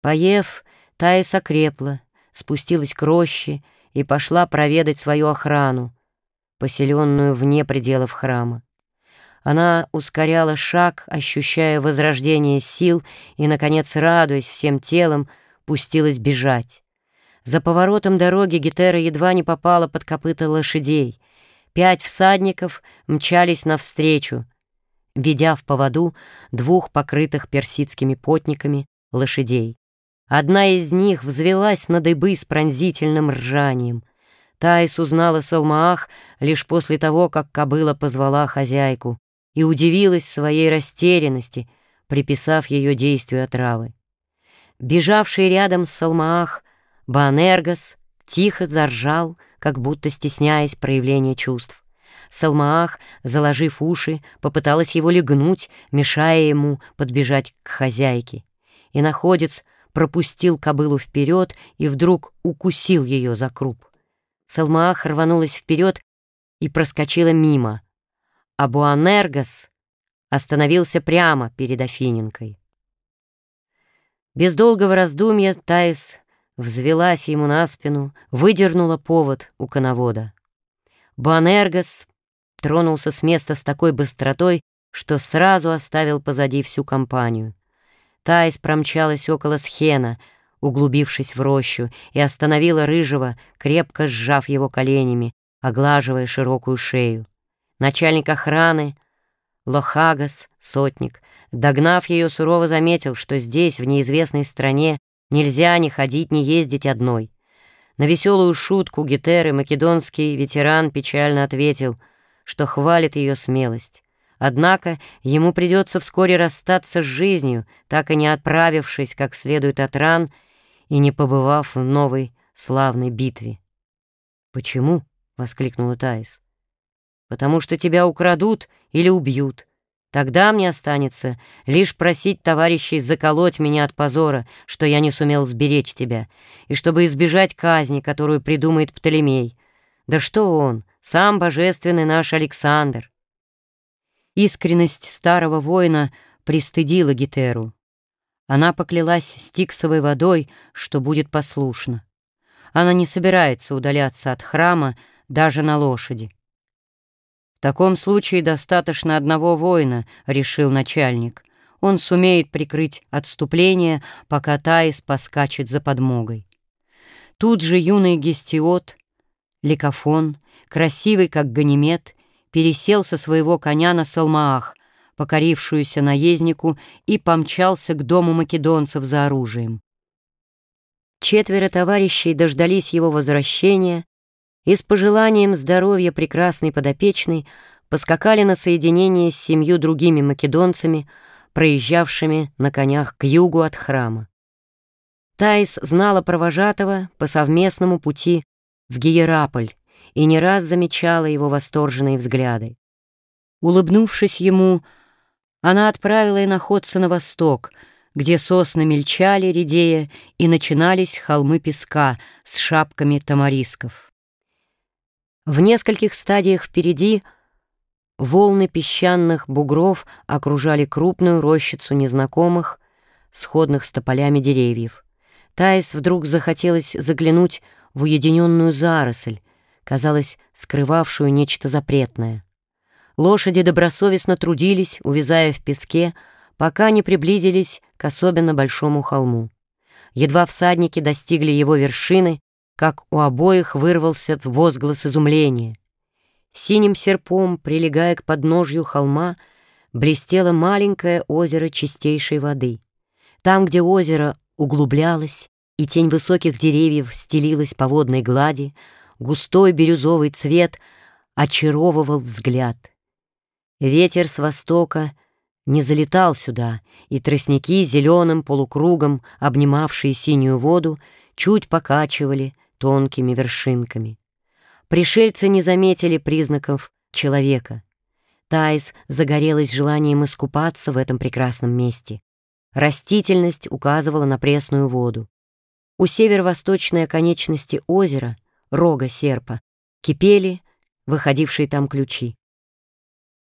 Поев, Таис окрепла, спустилась к роще и пошла проведать свою охрану, поселенную вне пределов храма. Она ускоряла шаг, ощущая возрождение сил и, наконец, радуясь всем телом, пустилась бежать. За поворотом дороги Гетера едва не попала под копыта лошадей. Пять всадников мчались навстречу, ведя в поводу двух покрытых персидскими потниками лошадей. Одна из них взвелась на дыбы с пронзительным ржанием. Таис узнала Салмаах лишь после того, как кобыла позвала хозяйку и удивилась своей растерянности, приписав ее действию отравы. Бежавший рядом с Салмаах Баанергос тихо заржал, как будто стесняясь проявления чувств. Салмаах, заложив уши, попыталась его легнуть, мешая ему подбежать к хозяйке. И находец пропустил кобылу вперед и вдруг укусил ее за круп. Салмаах рванулась вперед и проскочила мимо, а Буанергос остановился прямо перед Афиненкой. Без долгого раздумья Таис взвелась ему на спину, выдернула повод у коновода. Буанергос тронулся с места с такой быстротой, что сразу оставил позади всю компанию. Таис промчалась около схена, углубившись в рощу, и остановила рыжего, крепко сжав его коленями, оглаживая широкую шею. Начальник охраны, Лохагас, сотник, догнав ее, сурово заметил, что здесь, в неизвестной стране, нельзя ни ходить, ни ездить одной. На веселую шутку Гетеры македонский ветеран печально ответил, что хвалит ее смелость. Однако ему придется вскоре расстаться с жизнью, так и не отправившись как следует от ран и не побывав в новой славной битве. «Почему?» — воскликнула Таис. «Потому что тебя украдут или убьют. Тогда мне останется лишь просить товарищей заколоть меня от позора, что я не сумел сберечь тебя, и чтобы избежать казни, которую придумает Птолемей. Да что он, сам божественный наш Александр!» Искренность старого воина пристыдила Гетеру. Она поклялась стиксовой водой, что будет послушна. Она не собирается удаляться от храма даже на лошади. «В таком случае достаточно одного воина», — решил начальник. «Он сумеет прикрыть отступление, пока Таис поскачет за подмогой». Тут же юный гестиот, ликофон, красивый как ганимед, пересел со своего коня на Салмаах, покорившуюся наезднику, и помчался к дому македонцев за оружием. Четверо товарищей дождались его возвращения и с пожеланием здоровья прекрасной подопечной поскакали на соединение с семью другими македонцами, проезжавшими на конях к югу от храма. Таис знала провожатого по совместному пути в Гиераполь, и не раз замечала его восторженные взгляды. Улыбнувшись ему, она отправила иноходца на восток, где сосны мельчали, редея, и начинались холмы песка с шапками тамарисков. В нескольких стадиях впереди волны песчаных бугров окружали крупную рощицу незнакомых, сходных с тополями деревьев. Таис вдруг захотелось заглянуть в уединенную заросль, казалось, скрывавшую нечто запретное. Лошади добросовестно трудились, увязая в песке, пока не приблизились к особенно большому холму. Едва всадники достигли его вершины, как у обоих вырвался возглас изумления. Синим серпом, прилегая к подножью холма, блестело маленькое озеро чистейшей воды. Там, где озеро углублялось, и тень высоких деревьев стелилась по водной глади, густой бирюзовый цвет очаровывал взгляд. Ветер с востока не залетал сюда, и тростники зеленым полукругом, обнимавшие синюю воду, чуть покачивали тонкими вершинками. Пришельцы не заметили признаков человека. Тайс загорелась желанием искупаться в этом прекрасном месте. Растительность указывала на пресную воду. У северо-восточной оконечности озера — рога серпа, кипели выходившие там ключи.